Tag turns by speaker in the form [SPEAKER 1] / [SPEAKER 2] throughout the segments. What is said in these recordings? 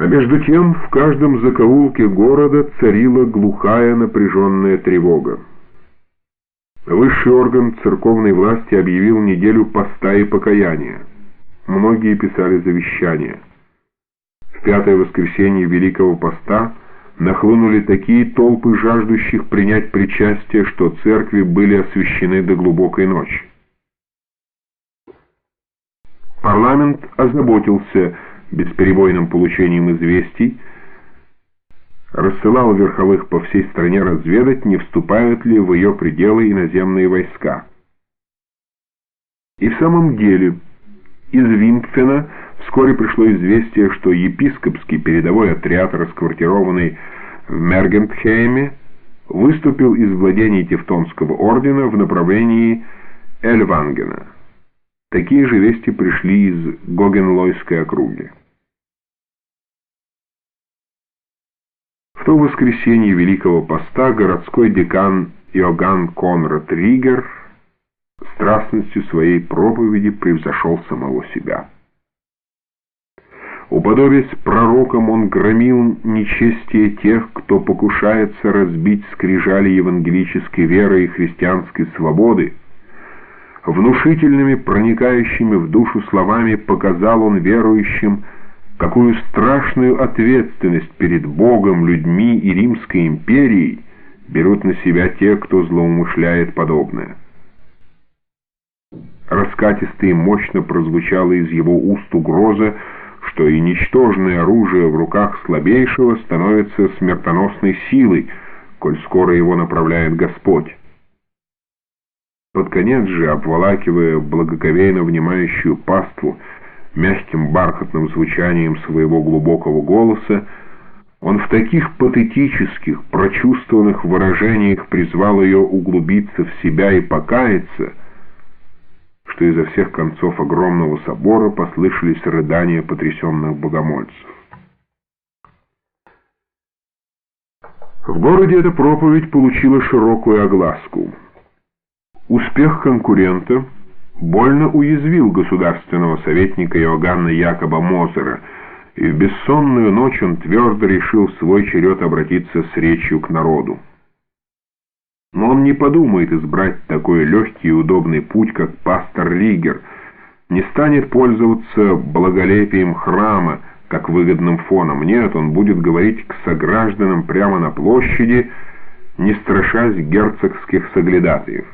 [SPEAKER 1] А между тем в каждом закоулке города царила глухая напряженная тревога. Высший орган церковной власти объявил неделю поста и покаяния. Многие писали завещания. В пятое воскресенье Великого Поста нахлынули такие толпы жаждущих принять причастие, что церкви были освящены до глубокой ночи. Парламент озаботился бесперебойным получением известий, рассылал верховых по всей стране разведать, не вступают ли в ее пределы иноземные войска. И в самом деле из Виндфена вскоре пришло известие, что епископский передовой отряд, расквартированный в Мергентхейме, выступил из владений Тевтонского ордена в направлении Эльвангена. Такие же вести пришли из Гогенлойской округи. В то воскресенье Великого Поста городской декан Иоганн Конрад Ригер страстностью своей проповеди превзошел самого себя. Уподобясь пророкам, он громил нечестие тех, кто покушается разбить скрижали евангелической веры и христианской свободы, Внушительными, проникающими в душу словами показал он верующим, какую страшную ответственность перед Богом, людьми и Римской империей берут на себя те, кто злоумышляет подобное. Раскатисто и мощно прозвучала из его уст угроза, что и ничтожное оружие в руках слабейшего становится смертоносной силой, коль скоро его направляет Господь. Под конец же, обволакивая благоговейно внимающую паству мягким бархатным звучанием своего глубокого голоса, он в таких патетических, прочувствованных выражениях призвал ее углубиться в себя и покаяться, что изо всех концов огромного собора послышались рыдания потрясенных богомольцев. В городе эта проповедь получила широкую огласку. Успех конкурента больно уязвил государственного советника Иоганна Якоба Мозера, и в бессонную ночь он твердо решил в свой черед обратиться с речью к народу. Но он не подумает избрать такой легкий и удобный путь, как пастор Ригер, не станет пользоваться благолепием храма, как выгодным фоном. Нет, он будет говорить к согражданам прямо на площади, не страшась герцогских соглядатаев.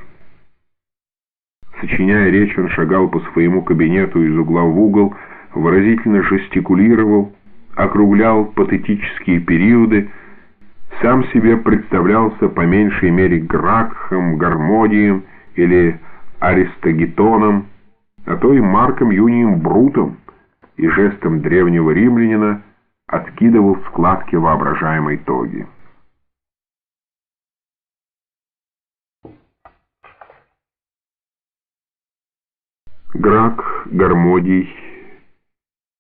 [SPEAKER 1] Сочиняя речь, он шагал по своему кабинету из угла в угол, выразительно жестикулировал, округлял патетические периоды, сам себе представлялся по меньшей мере Гракхом, Гармодием или Аристагетоном, а то и Марком Юнием Брутом, и жестом древнего римлянина откидывал складки воображаемой тоги. Грак, Гармодий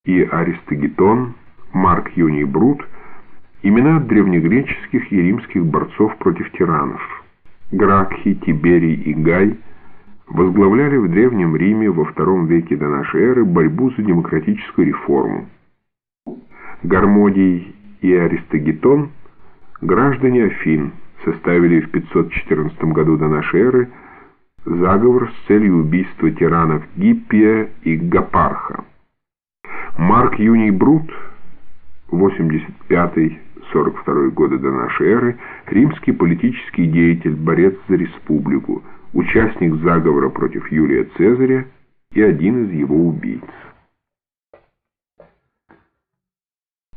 [SPEAKER 1] и Аристагетон, Марк Юний Брут – имена древнегреческих и римских борцов против тиранов. Гракхи, Тиберий и Гай возглавляли в Древнем Риме во втором веке до нашей эры борьбу за демократическую реформу. Гармодий и Аристагетон – граждане Афин, составили в 514 году до нашей эры – заговор с целью убийства тиранов Гиппия и Гапарха. Марк Юний Брут, 85-42 годы до нашей эры, римский политический деятель, борец за республику, участник заговора против Юлия Цезаря и один из его убийц.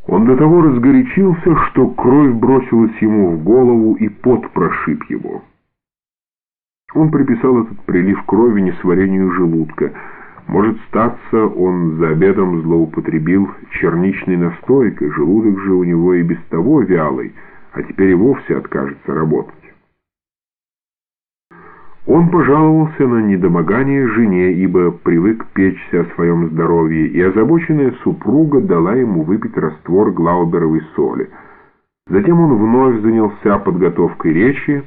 [SPEAKER 1] Он до того разгорячился, что кровь бросилась ему в голову и пот прошиб его. Он приписал этот прилив крови несварению желудка. Может статься, он за обедом злоупотребил черничной настойкой, желудок же у него и без того вялый, а теперь и вовсе откажется работать. Он пожаловался на недомогание жене, ибо привык печься о своем здоровье, и озабоченная супруга дала ему выпить раствор глауберовой соли. Затем он вновь занялся подготовкой речи,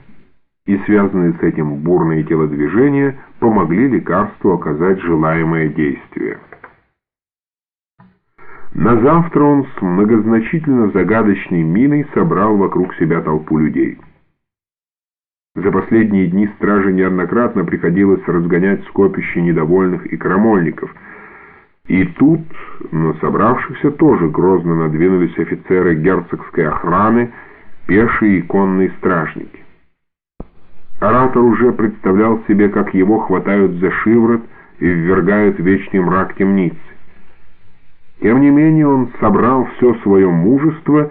[SPEAKER 1] и связанные с этим бурные телодвижения помогли лекарству оказать желаемое действие. На завтра он с многозначительно загадочной миной собрал вокруг себя толпу людей. За последние дни страже неоднократно приходилось разгонять скопище недовольных и крамольников. И тут на собравшихся тоже грозно надвинулись офицеры герцогской охраны, пешие и конные стражники. Оратор уже представлял себе, как его хватают за шиворот и ввергают в вечный мрак темницы. Тем не менее он собрал все свое мужество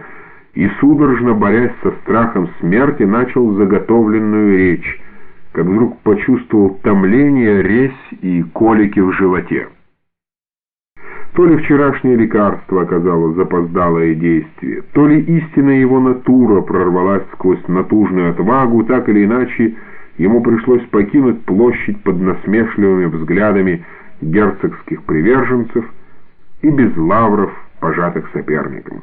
[SPEAKER 1] и, судорожно борясь со страхом смерти, начал заготовленную речь, как вдруг почувствовал томление, резь и колики в животе. То ли вчерашнее лекарство оказало запоздалое действие, то ли истинная его натура прорвалась сквозь натужную отвагу, так или иначе ему пришлось покинуть площадь под насмешливыми взглядами герцогских приверженцев и без лавров, пожатых соперникам.